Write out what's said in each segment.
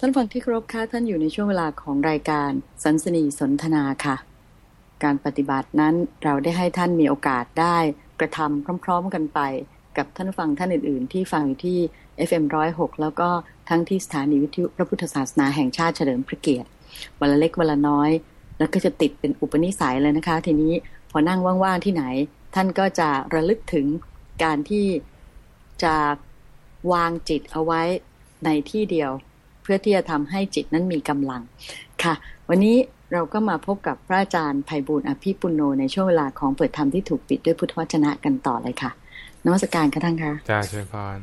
ท่านฟังที่ครบค่ะท่านอยู่ในช่วงเวลาของรายการสันสนีสนทนาค่ะ การปฏิบัตินั้นเราได้ให้ท่านมีโอกาสได้กระทำพร้อม ๆ กันไป กับท่านฟังท่านอื่น ๆ ที่ฟังอยู่ที่ FM106 แล้วก็ทั้งที่สถานีวิทยุพระพุทธศาสนาแห่งชาติเฉลิมพระเกียรติวันละเล็กวันละน้อย แล้วก็จะติดเป็นอุปนิสัยเลยนะคะ ทีนี้พอนั่งว่างๆที่ไหน ท่านก็จะระลึกถึงการที่จะวางจิตเอาไว้ในที่เดียว พื่อที่จะทำให้จิตนั้นมีกำลังค่ะ วันนี้เราก็มาพบกับพระอาจารย์ภัยบูลอภิปุโนในช่วงเวลาของเปิดธรรมที่ถูกปิดด้วยพุทธวจนะกันต่อเลยค่ะนวัตการค่ะท่านคะจ้าเชิญพร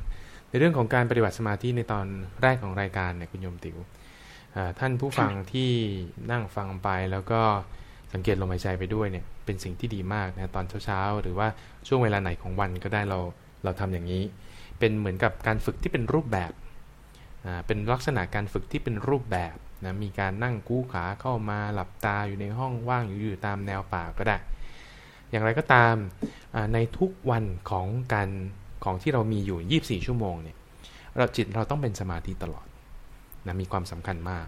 ในเรื่องของการปฏิบัติสมาธิในตอนแรกของรายการเนี่ยคุณโยมติว๋วท่านผู้ฟังที่นั่งฟังไปแล้วก็สังเกตลมหายใจไปด้วยเนี่ยเป็นสิ่งที่ดีมากนะตอนเช้าๆ หรือว่าช่วงเวลาไหนของวันก็ได้เราเราทำอย่างนี้ เป็นเหมือนกับการฝึกที่เป็นรูปแบบ เป็นลักษณะการฝึกที่เป็นรูปแบบนะมีการนั่งกู้ขาเข้ามาหลับตาอยู่ในห้องว่างอยู่อยู่ตามแนวป่าก็ได้ อย่างไรก็ตามในทุกวันของการของที่เรามีอยู่ 24 ชั่วโมงเนี่ยเราจิตเราต้องเป็นสมาธิตลอดนะมีความสำคัญมาก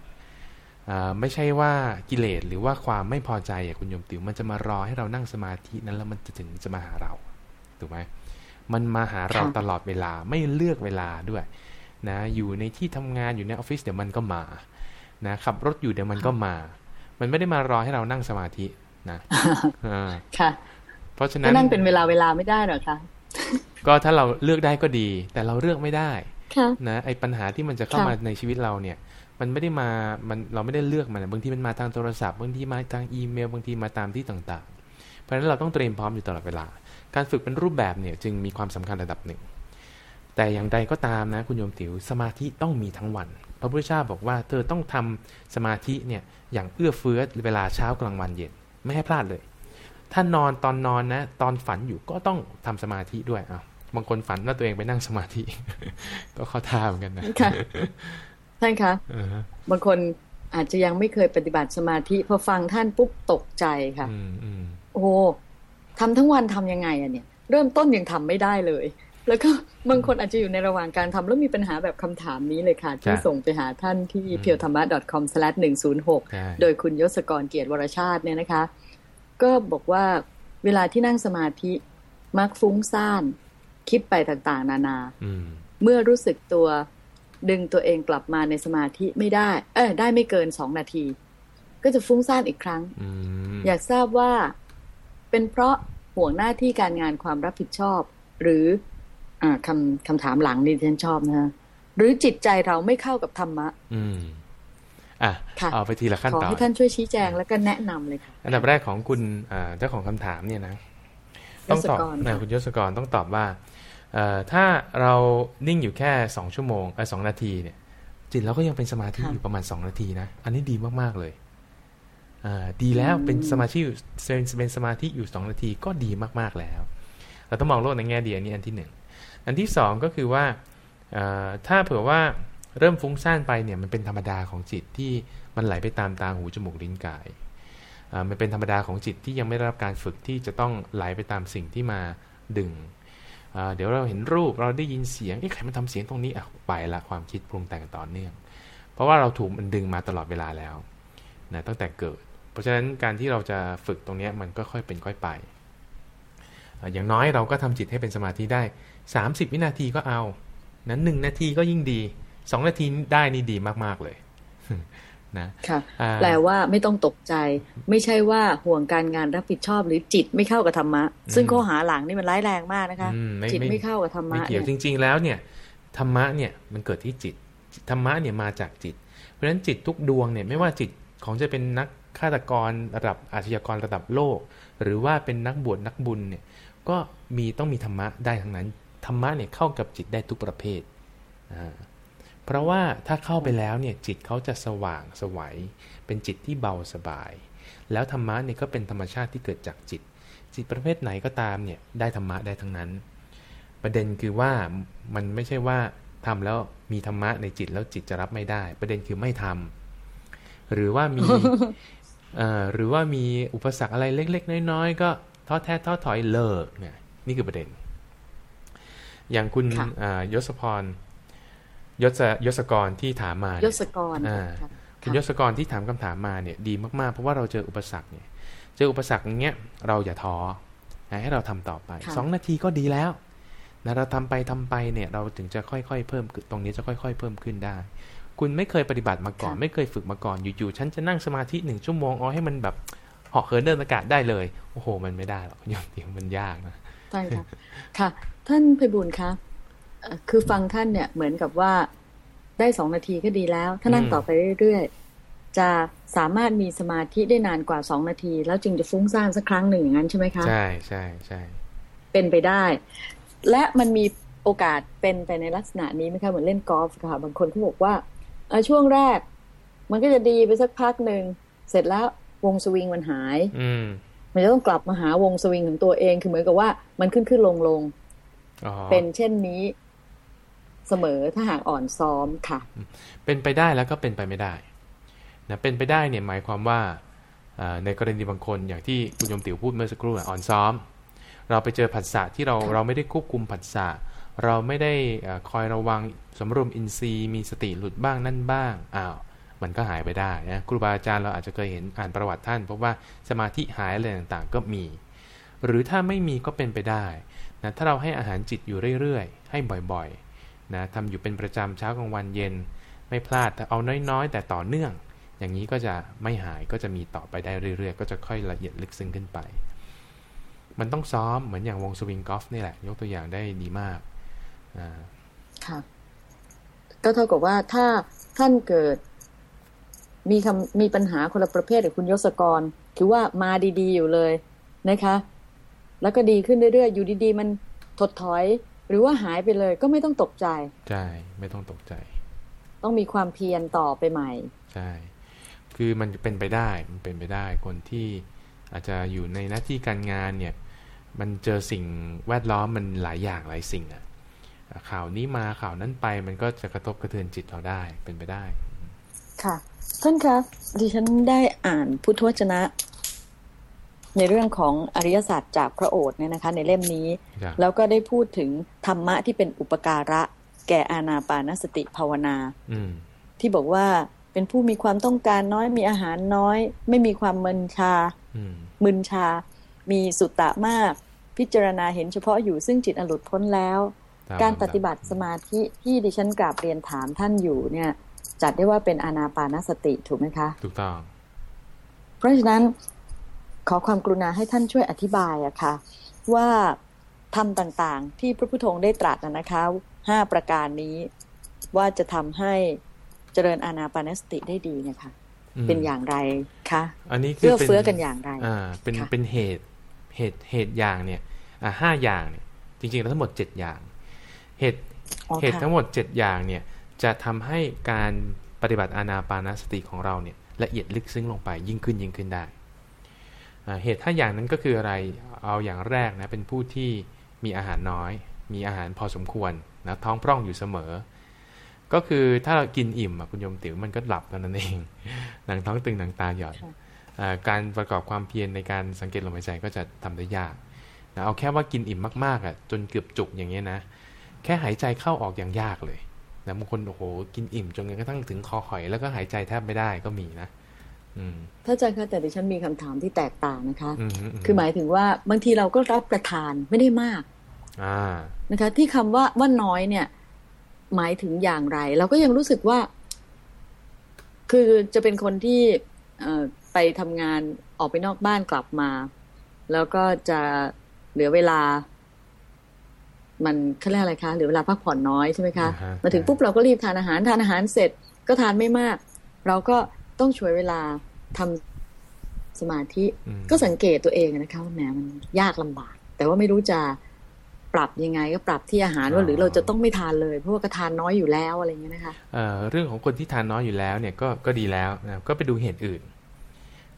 ไม่ใช่ว่ากิเลสหรือว่าความไม่พอใจอย่างคุณโยมติ๋วมันจะมารอให้เรานั่งสมาธินั้นแล้วมันจะถึงจะมาหาเราถูกไหมมันมาหาเราตลอดเวลาไม่เลือกเวลาด้วย นะอยู่ในที่ทำงานอยู่ในออฟฟิศเดี๋ยวมันก็มานะขับรถอยู่เดี๋ยวมันก็มา มันไม่ได้มารอให้เรานั่งสมาธินะค่ะ เพราะฉะนั้นนั่งเป็นเวลาเวลาไม่ได้หรอคะก็ถ้าเราเลือกได้ก็ดี แต่เราเลือกไม่ได้นะไอ้ปัญหาที่มันจะเข้ามาในชีวิตเราเนี่ย มันไม่ได้มามันเราไม่ได้เลือกมันบางทีมันมาทางโทรศัพท์บางทีมาทางอีเมลบางทีมาตามที่ต่าง ๆ เพราะฉะนั้นเราต้องเตรียมพร้อมอยู่ตลอดเวลา การฝึกเป็นรูปแบบเนี่ยจึงมีความสำคัญระดับหนึ่ง แต่อย่างใดก็ตามนะคุณโยมติ๋วสมาธิต้องมีทั้งวัน พระพุทธเจ้าบอกว่าเธอต้องทำสมาธิเนี่ยอย่างเอื้อเฟื้อเวลาเช้ากลางวันเย็นไม่ให้พลาดเลย ถ้านอนตอนนอนนะตอนฝันอยู่ก็ต้องทำสมาธิด้วยอะบางคนฝันว่าตัวเองไปนั่งสมาธิ ก็เข้าท่าเหมือนกันนะค่ะท่านคะบางคนอาจจะยังไม่เคยปฏิบัติสมาธิพอฟังท่านปุ๊บตกใจค่ะโอ้ทำทั้งวันทํำยังไงอะเนี่ย เริ่มต้นยังทำไม่ได้เลย แล้วก็บางคนอาจจะอยู่ในระหว่างการทำแล้วมีปัญหาแบบคำถามนี้เลยค่ะ ที่ส่งไปหาท่านที่ p พียวธรรมะ .com/ 106 โดยคุณยศกรเกียรติวรชาติเนี่ยนะคะ ก็บอกว่าเวลาที่นั่งสมาธิมักฟุ้งซ่าน คิดไปต่างๆ นานาเมื่อรู้สึกตัวดึงตัวเองกลับมาในสมาธิไม่ได้ เออได้ไม่เกินสองนาที ก็จะฟุ้งซ่านอีกครั้งอยากทราบว่าเป็นเพราะห่วงหน้าที่การงานความรับผิดชอบ หรืออ่า คำคำถามหลังนี่ฉันชอบนะหรือจิตใจเราไม่เข้ากับธรรมะ อืมอะเอาไปทีละขั้นตอนขอให้ท่านช่วยชี้แจงแล้วก็แนะนำเลยค่ะ อันดับแรกของคุณเจ้าของคำถามเนี่ยนะ ต้องตอบนะคุณยศกรต้องตอบว่าถ้าเรานิ่งอยู่แค่สองชั่วโมงเออสองนาทีเนี่ย จิตเราก็ยังเป็นสมาธิอยู่ประมาณสองนาทีนะ อันนี้ดีมากๆเลยดีแล้วเป็นสมาธิเป็นเป็นสมาธิอยู่สองนาทีก็ดีมากๆแล้ว เราต้องมองโลกในแง่ดีอันนี้อันที่หนึ่ง อันที่สองก็คือว่าถ้าเผื่อว่าเริ่มฟุ้งซ่านไปเนี่ยมันเป็นธรรมดาของจิตที่มันไหลไปตามตาหูจมูกลิ้นกายมันเป็นธรรมดาของจิตที่ยังไม่ได้รับการฝึกที่จะต้องไหลไปตามสิ่งที่มาดึง เดี๋ยวเราเห็นรูปเราได้ยินเสียงไอ้ใครมันทาเสียงตรงนี้อะไปละความคิดปรุงแต่งต่อเนื่อง เพราะว่าเราถูกมันดึงมาตลอดเวลาแล้วนะตั้งแต่เกิด เพราะฉะนั้นการที่เราจะฝึกตรงนี้มันก็ค่อยเป็นค่อยไป อย่างน้อยเราก็ทำจิตให้เป็นสมาธิได้ สามสิบวินาทีก็เอานั้นหนึ่งนาทีก็ยิ่งดีสองนาทีได้นี่ดีมาก ๆ เลยนะค่ะแปลว่าไม่ต้องตกใจ ไม่ใช่ว่าห่วงการงานรับผิดชอบหรือจิตไม่เข้ากับธรรมะ ซึ่งข้อหาหลังนี่มันร้ายแรงมากนะคะจิตไม่เข้ากับธรรมะไม่เกี่ยวจริง ๆ แล้วเนี่ยธรรมะเนี่ยมันเกิดที่จิตธรรมะเนี่ยมาจากจิต เพราะฉะนั้นจิตทุกดวงเนี่ยไม่ว่าจิตของจะเป็นนักฆาตกรระดับอาชญากรระดับโลก หรือว่าเป็นนักบวชนักบุญเนี่ยก็มีต้องมีธรรมะได้ทั้งนั้น ธรรมะเนี่ยเข้ากับจิตได้ทุกประเภทเพราะว่าถ้าเข้าไปแล้วเนี่ยจิตเขาจะสว่างสวัยเป็นจิตที่เบาสบาย แล้วธรรมะเนี่ยก็เป็นธรรมชาติที่เกิดจากจิต จิตประเภทไหนก็ตามเนี่ยได้ธรรมะได้ทั้งนั้น ประเด็นคือว่ามันไม่ใช่ว่าทำแล้วมีธรรมะในจิตแล้วจิตจะรับไม่ได้ ประเด็นคือไม่ทำหรือว่ามีหรือว่ามีอุปสรรคอะไรเล็ก ๆ น้อย ๆ ก็ท้อแท้ท้อถอยเลิกเนี่ยนี่คือประเด็น อย่างคุณยศพรยศยศกรที่ถามมายศกรอ่าคุณยศกรที่ถามคำถามมาเนี่ยดีมากๆ เพราะว่าเราเจออุปสรรคเนี่ย เจออุปสรรคอย่างเงี้ยเราอย่าท้อให้เราทำต่อไปสองนาทีก็ดีแล้วนะเราทำไปทำไปเนี่ยเราถึงจะค่อยๆเพิ่มตรงนี้จะค่อย ๆ เพิ่มขึ้นได้ คุณไม่เคยปฏิบัติมาก่อน ไม่เคยฝึกมาก่อนอยู่ๆฉันจะนั่งสมาธิหนึ่งชั่วโมงเอาให้มันแบบเหาะเหินเดินอากาศได้เลย โอ้โห มันไม่ได้หรอกยอมเตียงมันยากนะ ใช่ค่ะค่ะ ท่านไพบุญคะคือฟังท่านเนี่ยเหมือนกับว่าได้สองนาทีก็ดีแล้ว ถ้านั่งต่อไปเรื่อยๆ จะสามารถมีสมาธิได้นานกว่าสองนาที แล้วจึงจะฟุ้งซ่านสักครั้งหนึ่งอย่างนั้นใช่ไหมคะ ใช่ใช่ใช่เป็นไปได้ และมันมีโอกาสเป็นไปในลักษณะนี้ไหมคะเหมือนเล่นกอล์ฟค่ะบางคนเขาบอกว่าช่วงแรก มันก็จะดีไปสักพักหนึ่งเสร็จแล้ววงสวิงมันหาย อื มันจะต้องกลับมาหาวงสวิงของตัวเองคือเหมือนกับว่ามันขึ้นขึ้นลงลงเป็นเช่นนี้เสมอถ้าหากอ่อนซ้อมค่ะ เป็นไปได้แล้วก็เป็นไปไม่ได้นะเป็นไปได้เนี่ยหมายความว่าในกรณีบางคนอย่างที่คุณยมติ๋วพูดเมื่อสักครู่อ่อนซ้อม เราไปเจอผัสสะที่เราเราไม่ได้ควบคุมผัสสะเราไม่ได้คอยระวังสมรวมอินทรีย์มีสติหลุดบ้างนั่นบ้างอ้าว มันก็หายไปได้นะครูบาอาจารย์เราอาจจะเคยเห็นอ่านประวัติท่านพบว่าสมาธิหายอะไรต่างๆ ก็มี หรือถ้าไม่มีก็เป็นไปได้นะถ้าเราให้อาหารจิตอยู่เรื่อยๆ ให้บ่อยๆนะทำอยู่เป็นประจำเช้ากลางวันเย็น ไม่พลาดแต่เอาน้อยๆ แต่ต่อเนื่อง อย่างนี้ก็จะไม่หายก็จะมีต่อไปได้เรื่อยๆ ก็จะค่อยละเอียดลึกซึ้งขึ้นไป มันต้องซ้อมเหมือนอย่างวงสวิงกอล์ฟนี่แหละ ยกตัวอย่างได้ดีมากอ่าค่ะก็เท่ากับว่าถ้าท่านเกิด มีคำมีปัญหาคนละประเภทกับคุณยศกรถือว่ามาดีๆอยู่เลยนะคะ แล้วก็ดีขึ้นเรื่อยๆ อยู่ดีๆ มันถดถอย หรือว่าหายไปเลยก็ไม่ต้องตกใจ ใช่ ไม่ต้องตกใจ ต้องมีความเพียรต่อไปใหม่ ใช่ คือมันเป็นไปได้ มันเป็นไปได้ คนที่อาจจะอยู่ในหน้าที่การงานเนี่ย มันเจอสิ่งแวดล้อมมันหลายอย่างหลายสิ่งอะข่าวนี้มาข่าวนั้นไปมันก็จะกระทบกระเทือนจิตเราได้เป็นไปได้ ค่ะ ท่านคะดิฉันได้อ่านพุทธวจนะ ในเรื่องของอริยศาสตร์จากพระโอษฐ์เนี่ยนะคะ ในเล่มนี้ แล้วก็ได้พูดถึงธรรมะที่เป็นอุปการะ แก่อาณาปานสติภาวนาที่บอกว่าเป็นผู้มีความต้องการน้อยมีอาหารน้อย ไม่มีความมึนชามึนชา มีสุตตะมาก พิจารณาเห็นเฉพาะอยู่ซึ่งจิตอรุดพ้นแล้ว การปฏิบัติสมาธิที่ดิฉันกราบเรียนถามท่านอยู่เนี่ย จัดได้ว่าเป็นอานาปานสติถูกไหมคะ ถูกต้อง เพราะฉะนั้นขอความกรุณาให้ท่านช่วยอธิบายอะคะ่ะ ว่าทำต่างๆ ที่พระพุทโธได้ตรัสนะคะห้าประการนี้ว่าจะทำให้เจริญอานาปานสติได้ดีเนี่ยค่ะเป็นอย่างไรคะอันนี้เพื่อเฟื้อกันอย่างไรอ่าเป็นเป็นเหตุเหตุเหตุอย่างเนี่ยอ่าห้าอย่างเนี่ยจริงๆแล้วทั้งหมดเจ็ดอย่าง เหตุเหตุทั้งหมดเจ็ดอย่างเนี่ย จะทำให้การปฏิบัติอานาปานสติของเราเนี่ยละเอียดลึกซึ้งลงไปยิ่งขึ้นยิ่งขึ้นได้ เหตุถ้าอย่างนั้นก็คืออะไรเอาอย่างแรกนะเป็นผู้ที่มีอาหารน้อย มีอาหารพอสมควรนะท้องพร่องอยู่เสมอ ก็คือถ้าเรากินอิ่มคุณโยมติ๋วมันก็หลับกันนั่นเองหนังท้องตึงหนังตาหย่อนการประกอบความเพียรในการสังเกตลมหายใจก็จะทำได้ยากนะเอาแค่ว่ากินอิ่มมากๆอะจนเกือบจุกอย่างเงี้ยนะ แค่หายใจเข้าออกอย่างยากเลย นะบางคนโอ้โหกินอิ่มจนกระทั่งถึงคอหอย แล้วก็หายใจแทบไม่ได้ก็มีนะถ้าอาจารย์คะแต่ดิฉันมีคำถามที่แตกต่างนะคะ คือหมายถึงว่าบางทีเราก็รับประทานไม่ได้มากนะคะ ที่คำว่าว่าน้อยเนี่ย หมายถึงอย่างไร เราก็ยังรู้สึกว่า คือจะเป็นคนที่ไปทำงานออกไปนอกบ้านกลับมา แล้วก็จะเหลือเวลา มันเขาเรียกอะไรคะหรือเวลาพักผ่อนน้อยใช่ไหมคะมาถึงปุ๊บเราก็รีบทานอาหารทานอาหารเสร็จก็ทานไม่มาก เราก็ต้องช่วยเวลาทำสมาธิก็สังเกตตัวเองนะคะว่าแหมมันยากลำบาก แต่ว่าไม่รู้จะปรับยังไงก็ปรับที่อาหารว่าหรือเราจะต้องไม่ทานเลย เพราะว่าก็ทานน้อยอยู่แล้วอะไรเงี้ยนะคะเรื่องของคนที่ทานน้อยอยู่แล้วเนี่ยก็ก็ดีแล้วนะก็ไปดูเหตุอื่น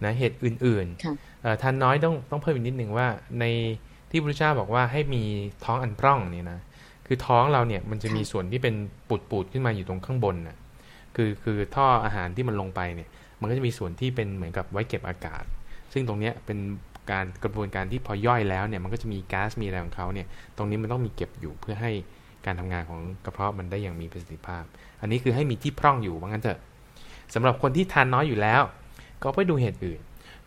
นะเหตุอื่นๆทานน้อยต้องต้องเพิ่มอีกนิดหนึ่งว่าใน ที่พระเจ้าบอกว่าให้มีท้องอันพร่องเนี่ยนะคือท้องเราเนี่ยมันจะมีส่วนที่เป็นปูดปูดขึ้นมาอยู่ตรงข้างบนนะ่ะคือคือท่ออาหารที่มันลงไปเนี่ย มันก็จะมีส่วนที่เป็นเหมือนกับไว้เก็บอากาศ ซึ่งตรงเนี้ยเป็นการกระบวนการที่พอย่อยแล้วเนี่ยมันก็จะมีก๊าซมีอะไรของเขาเนี่ย ตรงนี้มันต้องมีเก็บอยู่เพื่อให้การทำงานของกระเพาะมันได้อย่างมีประสิทธิภาพ อันนี้คือให้มีที่พร่องอยู่ว่างั้นเถอะสำหรับคนที่ทานน้อยอยู่แล้ว ก็ไปดูเหตุอื่น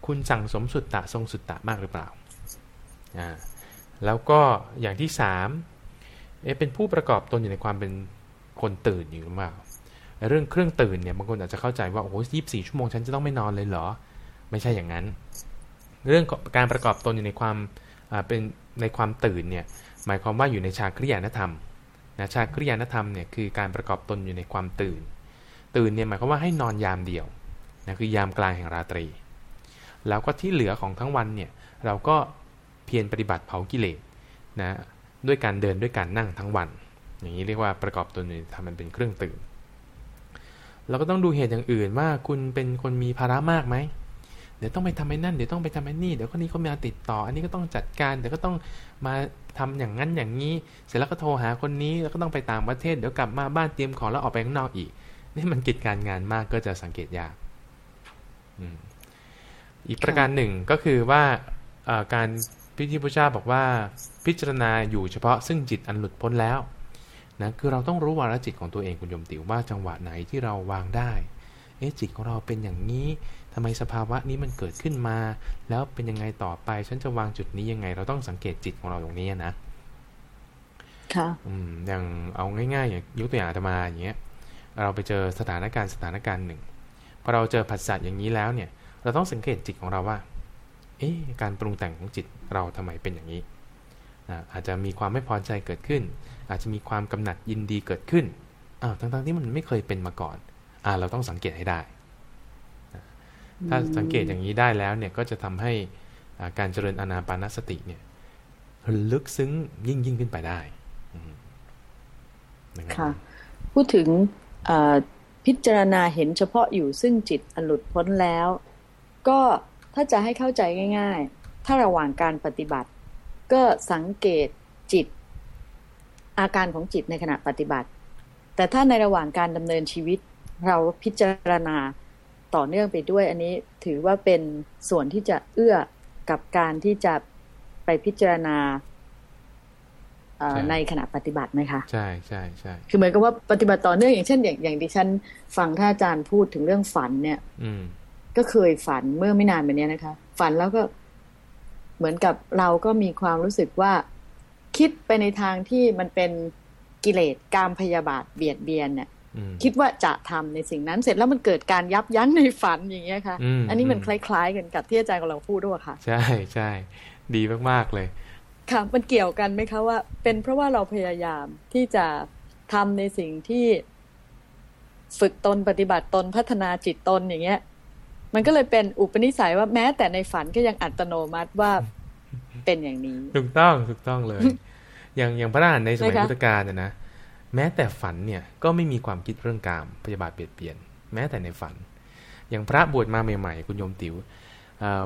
คุณสั่งสมสุตตะทรงสุตตะมากหรือเปล่าอ่า แล้วก็อย่างที่สามเอเป็นผู้ประกอบตนอยู่ในความเป็นคนตื่นอยู่หรือเปล่าเรื่องเครื่องตื่นเนี่ยบางคนอาจจะเข้าใจว่าโอ้โหยี่สี่ชั่วโมงฉันจะต้องไม่นอนเลยเหรอ ไม่ใช่อย่างนั้น เรื่องการประกอบตนอยู่ในความเป็นในความตื่นเนี่ยหมายความว่าอยู่ในชาคริยานธรรมนะชาคริยานธรรมเนี่ยคือการประกอบตนอยู่ในความตื่น ตื่นเนี่ยหมายความว่าให้นอนยามเดียวนะคือยามกลางแห่งราตรี แล้วก็ที่เหลือของทั้งวันเนี่ยเราก็ พียรปฏิบัติเผากิเลสนะด้วยการเดินด้วยการนั่งทั้งวัน อย่างนี้เรียกว่าประกอบตนทำมันเป็นเครื่องตื่นเราก็ต้องดูเหตุอย่างอื่นว่าคุณเป็นคนมีภาระมากไหมเดี๋ยวต้องไปทำไอ้นั่นเดี๋ยวต้องไปทำไอ้นี่เดี๋ยวคนนี้เขามาติดต่อ อันนี้ก็ต้องจัดการเดี๋ยวก็ต้องมาทำอย่างนั้นอย่างนี้ เสร็จแล้วก็โทรหาคนนี้แล้วก็ต้องไปต่างประเทศเดี๋ยวกลับมาบ้านเตรียมของแล้วออกไปข้างนอกอีกนี่มันกิจการงานมากก็จะสังเกตยากอีกประการหนึ่งก็คือว่าการ พิธีพุทธเจ้าบอกว่าพิจารณาอยู่เฉพาะซึ่งจิตอันหลุดพ้นแล้วนะคือเราต้องรู้วาระจิตของตัวเองคุณโยมติวว่าจังหวะไหนที่เราวางได้ เอ๊ะจิตของเราเป็นอย่างนี้ทำไมสภาวะนี้มันเกิดขึ้นมา แล้วเป็นยังไงต่อไป ฉันจะวางจุดนี้ยังไง เราต้องสังเกตจิตของเราตรงนี้นะ ค่ะ อืมอย่างเอาง่ายๆอย่างยกตัวอย่างอาตมาอย่างเงี้ย เราไปเจอสถานการณ์สถานการณ์หนึ่งพอเราเจอผัสสะอย่างนี้แล้วเนี่ย เราต้องสังเกตจิตของเราว่า เอ๊ะการปรุงแต่งของจิตเราทำไมเป็นอย่างนี้อาจจะมีความไม่พอใจเกิดขึ้น อาจจะมีความกำหนัดยินดีเกิดขึ้นอ้าวทั้งๆที่มันไม่เคยเป็นมาก่อนอ่าเราต้องสังเกตให้ได้ ถ้าสังเกตอย่างนี้ได้แล้วเนี่ยก็จะทำให้การเจริญอนาปานสติเนี่ยลึกซึ้งยิ่งยิ่งขึ้นไปได้ค่ะพูดถึงพิจารณาเห็นเฉพาะอยู่ซึ่งจิตอหลุดพ้นแล้ว ก็ ถ้าจะให้เข้าใจง่าย ๆ ถ้าระหว่างการปฏิบัติ ก็สังเกตจิต อาการของจิตในขณะปฏิบัติ แต่ถ้าในระหว่างการดำเนินชีวิต เราพิจารณาต่อเนื่องไปด้วยอันนี้ถือว่าเป็นส่วนที่จะเอื้อกับการที่จะไปพิจารณาในขณะปฏิบัติไหมคะ ใช่ใช่ใช่คือเหมือนกับว่าปฏิบัติต่อเนื่องอย่างเช่น อย่างอย่างดิฉันฟังท่านอาจารย์พูดถึงเรื่องฝันเนี่ย อื ก็เคยฝันเมื่อไม่นานมานี้นะคะ ฝันแล้วก็เหมือนกับเราก็มีความรู้สึกว่า คิดไปในทางที่มันเป็นกิเลสกามพยาบาทเบียดเบียนเนี่ยคิดว่าจะทำในสิ่งนั้น เสร็จแล้วมันเกิดการยับยั้งในฝันอย่างเงี้ยค่ะ อันนี้มันคล้าย ๆ กันกับที่อาจารย์กำลังพูดด้วยค่ะ ใช่ใช่ดีมากๆเลย ค่ะ มันเกี่ยวกันไหมคะว่า เป็นเพราะว่าเราพยายามที่จะทำในสิ่งที่ ฝึกตนปฏิบัติตนพัฒนาจิตตนอย่างเงี้ย มันก็เลยเป็นอุปนิสัยว่าแม้แต่ในฝันก็ยังอัตโนมัติว่าเป็นอย่างนี้ ถูกต้องถูกต้องเลย อย่างอย่างพระอรหันต์ในสมัยพุทธกาลเนี่ยนะแม้แต่ฝันเนี่ยก็ไม่มีความคิดเรื่องกามพยาบาทเปลี่ยนเปลี่ยน แม้แต่ในฝัน อย่างพระบวชมาใหม่ๆ คุณโยมติ๋ว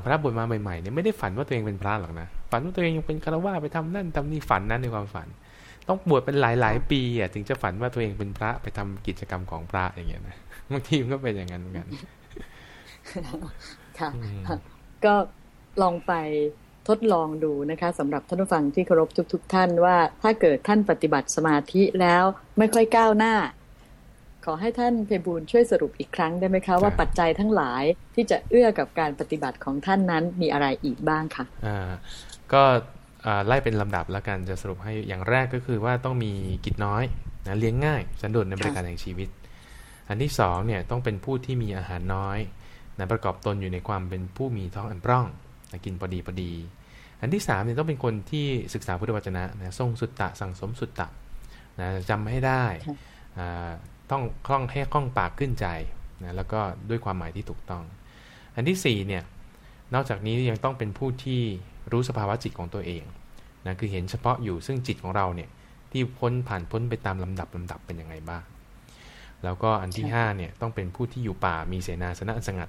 พระบวชมาใหม่ๆเนี่ยไม่ได้ฝันว่าตัวเองเป็นพระหรอกนะฝันว่าตัวเองยังเป็นฆราวาสไปทำนั่นทำนี่ฝันนั้นในความฝัน ต้องบวชเป็นหลายๆ ปีอะถึงจะฝันว่าตัวเองเป็นพระไปทำกิจกรรมของพระอย่างเงี้ยนะบางทีมันก็เป็นอย่างนั้นเหมือนกัน ค่ะ ก็ลองไปทดลองดูนะคะสำหรับท่านผู้ฟังที่เคารพทุก ๆทท่านว่า ถ้าเกิดท่านปฏิบัติสมาธิแล้วไม่ค่อยก้าวหน้า ขอให้ท่านเพบูลช่วยสรุปอีกครั้งได้ไหมคะ ว่าปัจจัยทั้งหลายที่จะเอื้อกับการปฏิบัติของท่านนั้นมีอะไรอีกบ้างคะอ่าก็ไล่เป็นลำดับแล้วกันจะสรุปให้อย่างแรกก็คือว่าต้องมีกิจน้อยนะเลี้ยงง่ายสันโดษในบริการแห่งชีวิต อันที่สองเนี่ยต้องเป็นผู้ที่มีอาหารน้อย นะประกอบตนอยู่ในความเป็นผู้มีท้องอันปร่องนะกินพอดีพอดี อันที่3เนี่ยต้องเป็นคนที่ศึกษาพุทธวจนะนะทรงสุตตะสั่งสมสุตตะนะจำให้ได้ต้องคล่องให้คล่องปากขึ้นใจนะแล้วก็ด้วยความหมายที่ถูกต้อง อันที่4เนี่ยนอกจากนี้ยังต้องเป็นผู้ที่รู้สภาวะจิตของตัวเองนะคือเห็นเฉพาะอยู่ซึ่งจิตของเราเนี่ยที่พ้นผ่านพ้นไปตามลำดับลำดับเป็นยังไงบ้าง แล้วก็อันที่5เนี่ยต้องเป็นผู้ที่อยู่ป่ามีเสนาสนะสงัด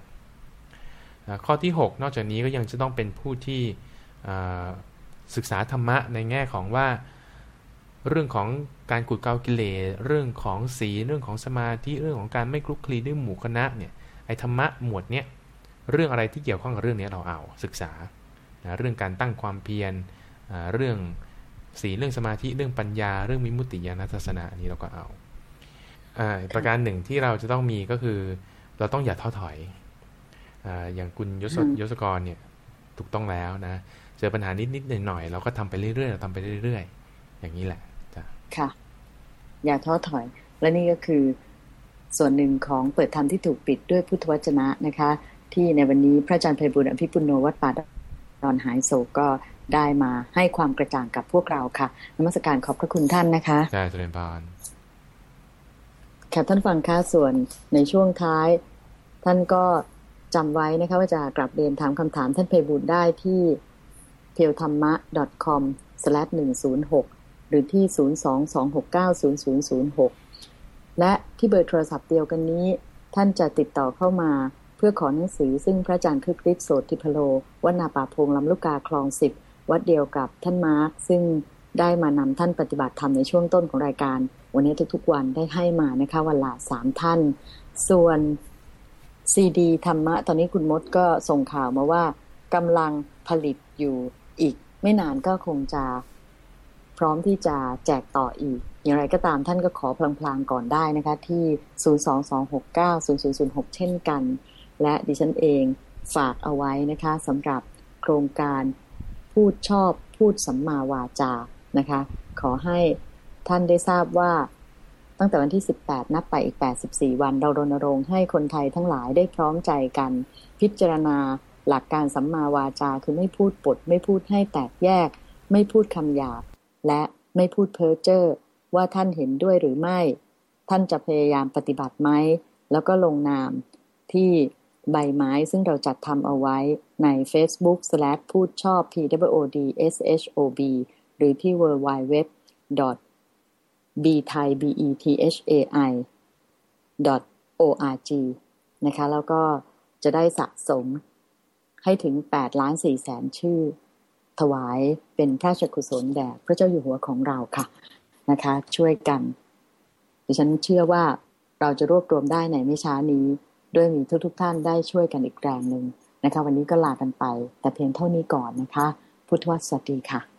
ข้อที่ 6 นอกจากนี้ก็ยังจะต้องเป็นผู้ที่ศึกษาธรรมะในแง่ของว่าเรื่องของการกุดเกากิเลสเรื่องของสีเรื่องของสมาธิเรื่องของการไม่คลุกคลีด้วยหมู่คณะเนี่ยไอ้ธรรมะหมวดเนี้ยเรื่องอะไรที่เกี่ยวข้องกับเรื่องนี้เราเอาศึกษาเรื่องการตั้งความเพียรเรื่องสีเรื่องสมาธิเรื่องปัญญา เรื่องมิมุติญาณทัศนะนี้เราก็เอาอ่าประการหนึ่งที่เราจะต้องมีก็คือ เราต้องอย่าท้อถอย อ่าอย่างคุณยศยศกรเนี่ยถูกต้องแล้วนะ เจอปัญหานิดนิดหน่อยหน่อยเราก็ทำไปเรื่อยๆเราทำไปเรื่อยๆ อย่างนี้แหละจ้ะค่ะ อย่าท้อถอย และนี่ก็คือส่วนหนึ่งของเปิดธรรมที่ถูกปิดด้วยพุทธวจนะนะคะ ที่ในวันนี้พระอาจารย์ไพบุญอภิปุโนวัดป่าดอนหายโศกก็ได้มาให้ความกระจ่างกับพวกเราค่ะนมัสการขอบพระคุณท่านนะคะใช่เจริญพรค่ะท่านฟังค่าส่วนในช่วงท้าย ท่านก็ จำไว้นะคะว่าจะกลับเรียนถามคำถามท่านเพบุญได้ที่เพียวธรรมะ .com 106 หรือที่ 022690006 และที่เบอร์โทรศัพท์เดียวกันนี้ ท่านจะติดต่อเข้ามาเพื่อขอหนังสือซึ่งพระอาจารย์คึกฤทธิ์โสติพโลวัดนาป่าพงลำลูกกาคลองสิบวัดเดียวกับท่านมาร์คซึ่งได้มานำท่านปฏิบัติธรรมในช่วงต้นของรายการ วันนี้ทุกๆวันได้ให้มานะคะวันละสามท่าน ส่วน ซีดีธรรมะ ตอนนี้คุณมดก็ส่งข่าวมาว่ากำลังผลิตอยู่อีก ไม่นานก็คงจะพร้อมที่จะแจกต่ออีก อย่างไรก็ตามท่านก็ขอพลางๆก่อนได้นะคะ ที่ 022690006 เช่นกัน และดิฉันเองฝากเอาไว้นะคะสำหรับโครงการพูดชอบพูดสัมมาวาจานะคะ ขอให้ท่านได้ทราบว่า ตั้งแต่วันที่ 18 นับไปอีก 84 วัน เรารณรงค์ให้คนไทยทั้งหลายได้พร้อมใจกัน พิจารณาหลักการสัมมาวาจาคือไม่พูดปด ไม่พูดให้แตกแยก ไม่พูดคำหยาบ และไม่พูดเพ้อเจ้อว่าท่านเห็นด้วยหรือไม่ ท่านจะพยายามปฏิบัติไหม แล้วก็ลงนามที่ใบไม้ซึ่งเราจัดทำเอาไว้ใน Facebook พูดชอบ p w o d s h o b หรือที่ w b t h a i b e t h a i org นะคะ แล้วก็จะได้สะสมให้ถึง8ล้าน4แสนชื่อ ถวายเป็นพระราชกุศลแด่พระเจ้าอยู่หัวของเราค่ะนะคะ ช่วยกัน ดิฉันเชื่อว่าเราจะรวบรวมได้ในไม่ช้านี้ ด้วยมีทุกๆทท่านได้ช่วยกันอีกแรงหนึ่งนะคะ วันนี้ก็ลากันไป แต่เพียงเท่านี้ก่อนนะคะ พุทธวสวัสดีค่ะ